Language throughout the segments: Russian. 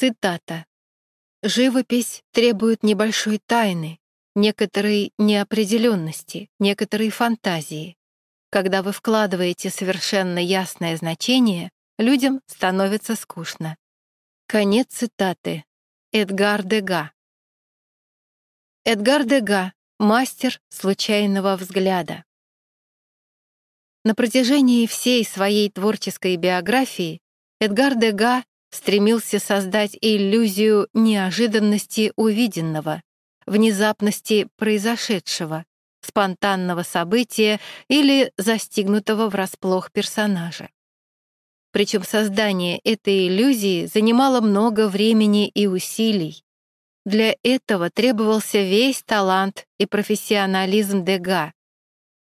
Цитата. «Живопись требует небольшой тайны, некоторой неопределенности, некоторой фантазии. Когда вы вкладываете совершенно ясное значение, людям становится скучно». Конец цитаты. Эдгар Дега. Эдгар Дега — мастер случайного взгляда. На протяжении всей своей творческой биографии Эдгар Дега стремился создать иллюзию неожиданности увиденного, внезапности произошедшего, спонтанного события или застигнутого врасплох персонажа. Причем создание этой иллюзии занимало много времени и усилий. Для этого требовался весь талант и профессионализм Дега.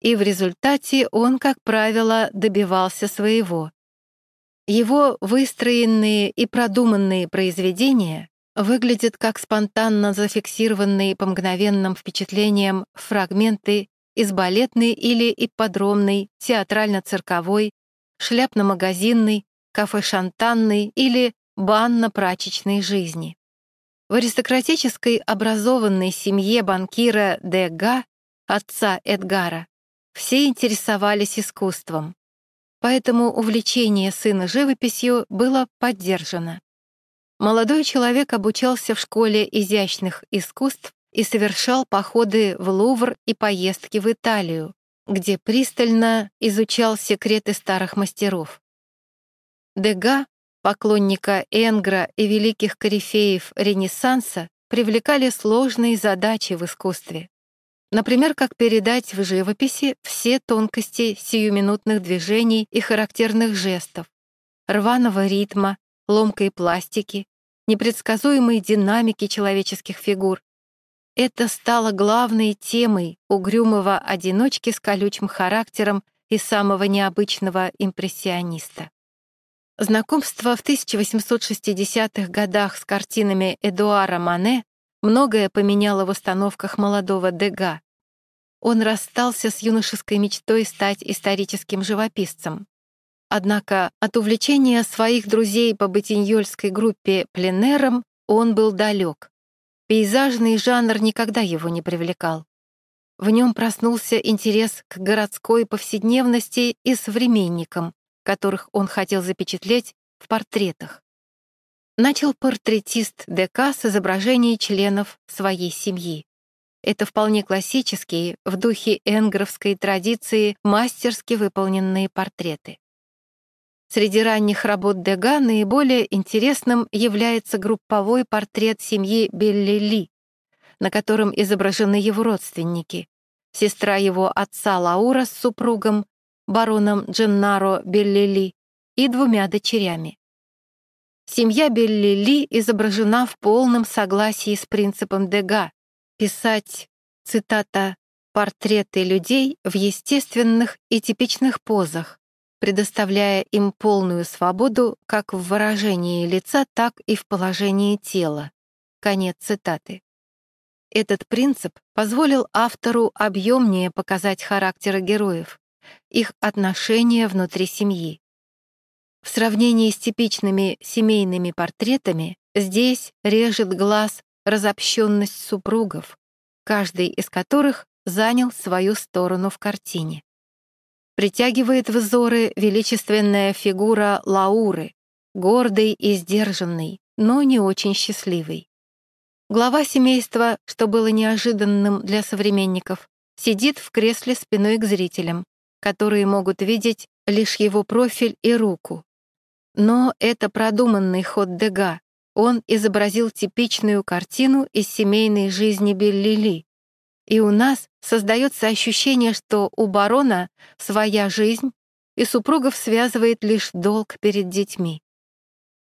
И в результате он, как правило, добивался своего. Его выстроенные и продуманные произведения выглядят как спонтанно зафиксированные по мгновенным впечатлениям фрагменты из балетной или ипподромной, театрально-цирковой, шляпно-магазинной, кафе-шантанной или банно-прачечной жизни. В аристократической образованной семье банкира Дега, отца Эдгара, все интересовались искусством, поэтому увлечение сына живописью было поддержано. Молодой человек обучался в школе изящных искусств и совершал походы в Лувр и поездки в Италию, где пристально изучал секреты старых мастеров. Дега, поклонника Энгра и великих корифеев Ренессанса, привлекали сложные задачи в искусстве. Например, как передать в живописи все тонкости сиюминутных движений и характерных жестов, рваного ритма, ломкой пластики, непредсказуемой динамики человеческих фигур, это стало главной темой угрюмого одиночки с колючим характером и самого необычного импрессиониста. Знакомство в 1860-х годах с картинами Эдуара Мане многое поменяло в установках молодого Дега. Он расстался с юношеской мечтой стать историческим живописцем. Однако от увлечения своих друзей по ботиньольской группе пленером он был далек. Пейзажный жанр никогда его не привлекал. В нем проснулся интерес к городской повседневности и современникам, которых он хотел запечатлеть в портретах. Начал портретист ДК с изображений членов своей семьи. Это вполне классические, в духе энгровской традиции, мастерски выполненные портреты. Среди ранних работ Дега наиболее интересным является групповой портрет семьи Беллили, на котором изображены его родственники, сестра его отца Лаура с супругом, бароном Дженнаро Беллили, и двумя дочерями. Семья Беллили изображена в полном согласии с принципом Дега писать, цитата, «портреты людей в естественных и типичных позах, предоставляя им полную свободу как в выражении лица, так и в положении тела. Конец цитаты. Этот принцип позволил автору объемнее показать характеры героев, их отношения внутри семьи. В сравнении с типичными семейными портретами здесь режет глаз разобщенность супругов, каждый из которых занял свою сторону в картине притягивает взоры величественная фигура Лауры, гордый и сдержанный, но не очень счастливый. Глава семейства, что было неожиданным для современников, сидит в кресле спиной к зрителям, которые могут видеть лишь его профиль и руку. Но это продуманный ход Дега. Он изобразил типичную картину из семейной жизни Беллили, и у нас создается ощущение, что у барона своя жизнь, и супругов связывает лишь долг перед детьми.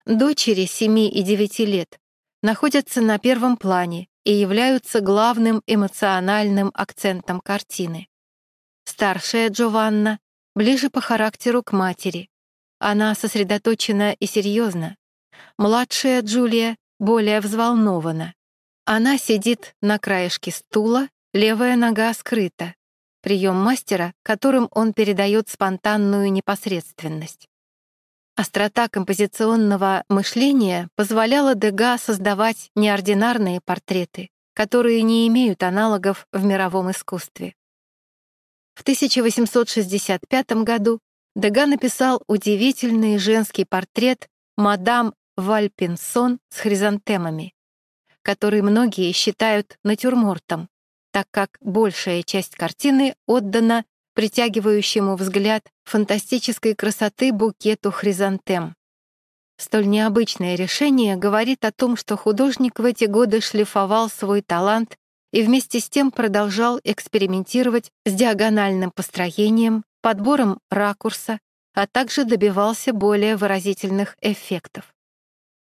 Дочери 7 и 9 лет находятся на первом плане и являются главным эмоциональным акцентом картины. Старшая Джованна ближе по характеру к матери. Она сосредоточена и серьезна. Младшая Джулия более взволнована. Она сидит на краешке стула Левая нога скрыта. Прием мастера, которым он передает спонтанную непосредственность. Острота композиционного мышления позволяла Дега создавать неординарные портреты, которые не имеют аналогов в мировом искусстве. В 1865 году Дега написал удивительный женский портрет мадам Вальпинсон с хризантемами, который многие считают натюрмортом, так как большая часть картины отдана притягивающему взгляд фантастической красоты букету хризантем. Столь необычное решение говорит о том, что художник в эти годы шлифовал свой талант и вместе с тем продолжал экспериментировать с диагональным построением, подбором ракурса, а также добивался более выразительных эффектов.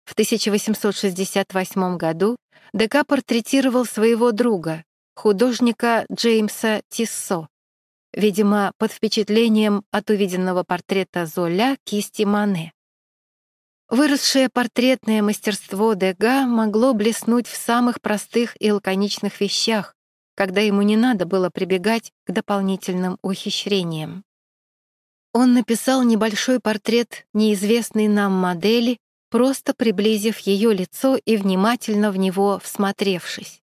В 1868 году Дека портретировал своего друга, художника Джеймса Тиссо, видимо, под впечатлением от увиденного портрета Золя кисти Мане. Выросшее портретное мастерство Дега могло блеснуть в самых простых и лаконичных вещах, когда ему не надо было прибегать к дополнительным ухищрениям. Он написал небольшой портрет неизвестной нам модели, просто приблизив ее лицо и внимательно в него всмотревшись.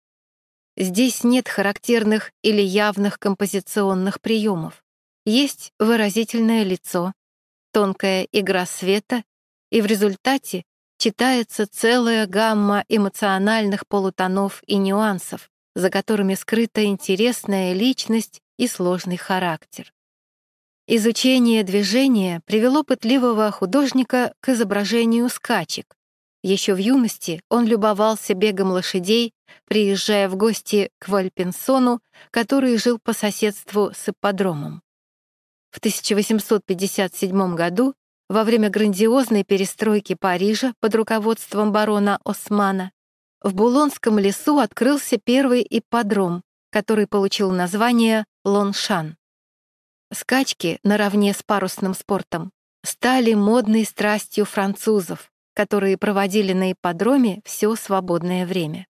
Здесь нет характерных или явных композиционных приемов. Есть выразительное лицо, тонкая игра света, и в результате читается целая гамма эмоциональных полутонов и нюансов, за которыми скрыта интересная личность и сложный характер. Изучение движения привело пытливого художника к изображению скачек, еще в юности он любовался бегом лошадей, приезжая в гости к Вальпинсону, который жил по соседству с ипподромом. В 1857 году, во время грандиозной перестройки Парижа под руководством барона Османа, в Булонском лесу открылся первый ипподром, который получил название Лоншан. Скачки, наравне с парусным спортом, стали модной страстью французов, которые проводили на ипподроме все свободное время.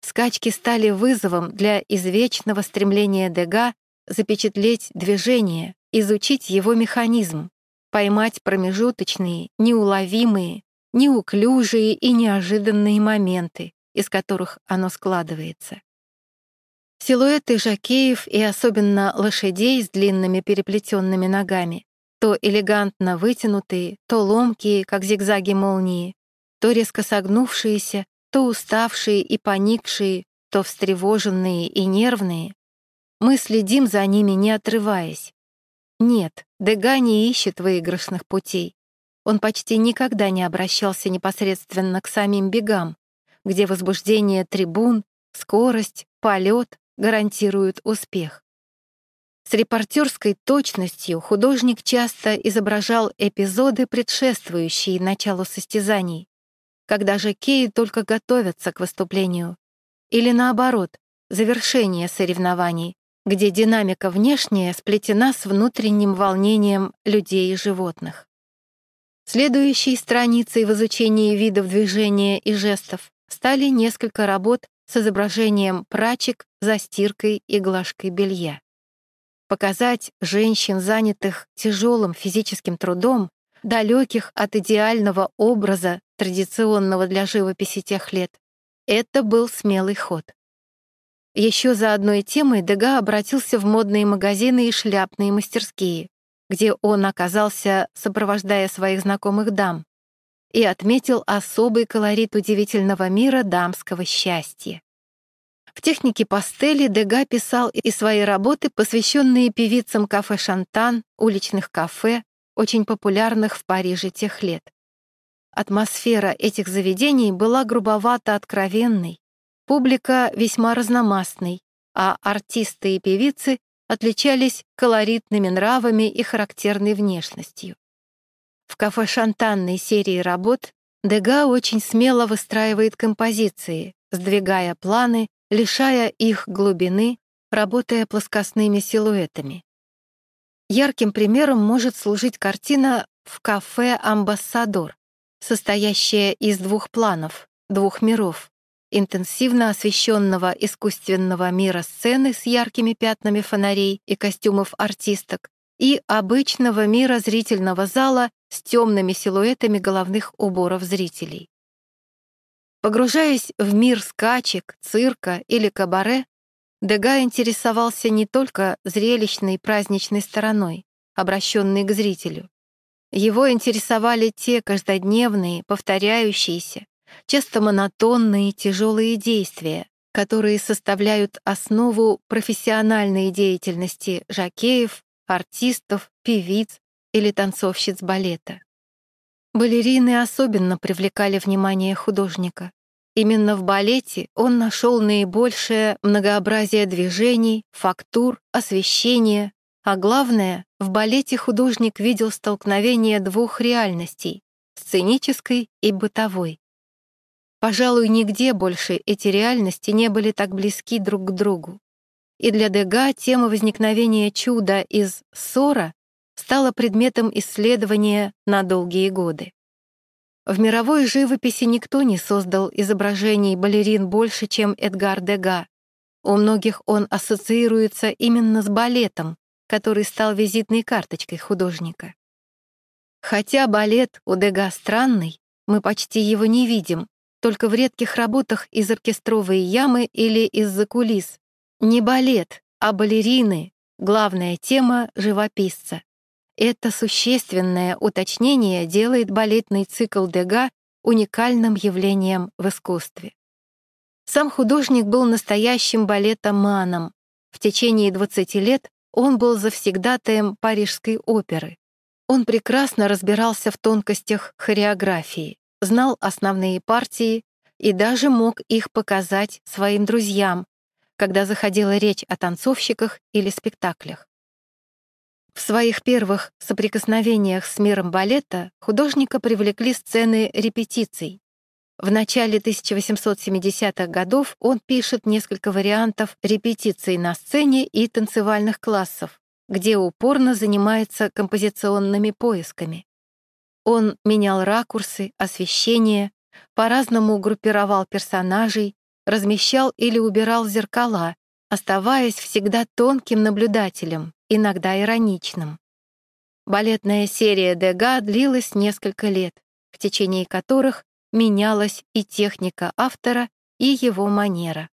Скачки стали вызовом для извечного стремления Дега запечатлеть движение, изучить его механизм, поймать промежуточные, неуловимые, неуклюжие и неожиданные моменты, из которых оно складывается. Силуэты жакеев и особенно лошадей с длинными переплетенными ногами то элегантно вытянутые, то ломкие, как зигзаги молнии, то резко согнувшиеся, то уставшие и поникшие, то встревоженные и нервные. Мы следим за ними, не отрываясь. Нет, Дега не ищет выигрышных путей. Он почти никогда не обращался непосредственно к самим бегам, где возбуждение трибун, скорость, полет гарантируют успех. С репортерской точностью художник часто изображал эпизоды, предшествующие началу состязаний, когда же Кеи только готовятся к выступлению, или наоборот, завершение соревнований, где динамика внешняя сплетена с внутренним волнением людей и животных. Следующей страницей в изучении видов движения и жестов стали несколько работ с изображением прачек за стиркой и глажкой белья. Показать женщин, занятых тяжелым физическим трудом, далеких от идеального образа, традиционного для живописи тех лет, это был смелый ход. Еще за одной темой Дега обратился в модные магазины и шляпные мастерские, где он оказался, сопровождая своих знакомых дам, и отметил особый колорит удивительного мира дамского счастья. В технике пастели Дега писал и свои работы, посвященные певицам кафе «Шантан», уличных кафе, очень популярных в Париже тех лет. Атмосфера этих заведений была грубовато откровенной, публика весьма разномастной, а артисты и певицы отличались колоритными нравами и характерной внешностью. В кафе «Шантанной» серии работ Дега очень смело выстраивает композиции, сдвигая планы лишая их глубины, работая плоскостными силуэтами. Ярким примером может служить картина в кафе «Амбассадор», состоящая из двух планов, двух миров, интенсивно освещенного искусственного мира сцены с яркими пятнами фонарей и костюмов артисток и обычного мира зрительного зала с темными силуэтами головных уборов зрителей. Погружаясь в мир скачек, цирка или кабаре, Дега интересовался не только зрелищной праздничной стороной, обращенной к зрителю. Его интересовали те каждодневные, повторяющиеся, часто монотонные тяжелые действия, которые составляют основу профессиональной деятельности жакеев, артистов, певиц или танцовщиц балета. Балерины особенно привлекали внимание художника. Именно в балете он нашел наибольшее многообразие движений, фактур, освещения, а главное, в балете художник видел столкновение двух реальностей — сценической и бытовой. Пожалуй, нигде больше эти реальности не были так близки друг к другу. И для Дега тема возникновения чуда из ссора стала предметом исследования на долгие годы. В мировой живописи никто не создал изображений балерин больше, чем Эдгар Дега. У многих он ассоциируется именно с балетом, который стал визитной карточкой художника. Хотя балет у Дега странный, мы почти его не видим, только в редких работах из оркестровой ямы или из-за кулис. Не балет, а балерины — главная тема живописца. Это существенное уточнение делает балетный цикл Дега уникальным явлением в искусстве. Сам художник был настоящим балетоманом. В течение 20 лет он был завсегдатаем Парижской оперы. Он прекрасно разбирался в тонкостях хореографии, знал основные партии и даже мог их показать своим друзьям, когда заходила речь о танцовщиках или спектаклях. В своих первых соприкосновениях с миром балета художника привлекли сцены репетиций. В начале 1870-х годов он пишет несколько вариантов репетиций на сцене и танцевальных классов, где упорно занимается композиционными поисками. Он менял ракурсы, освещение, по-разному группировал персонажей, размещал или убирал зеркала, оставаясь всегда тонким наблюдателем, иногда ироничным. Балетная серия Дега длилась несколько лет, в течение которых менялась и техника автора, и его манера.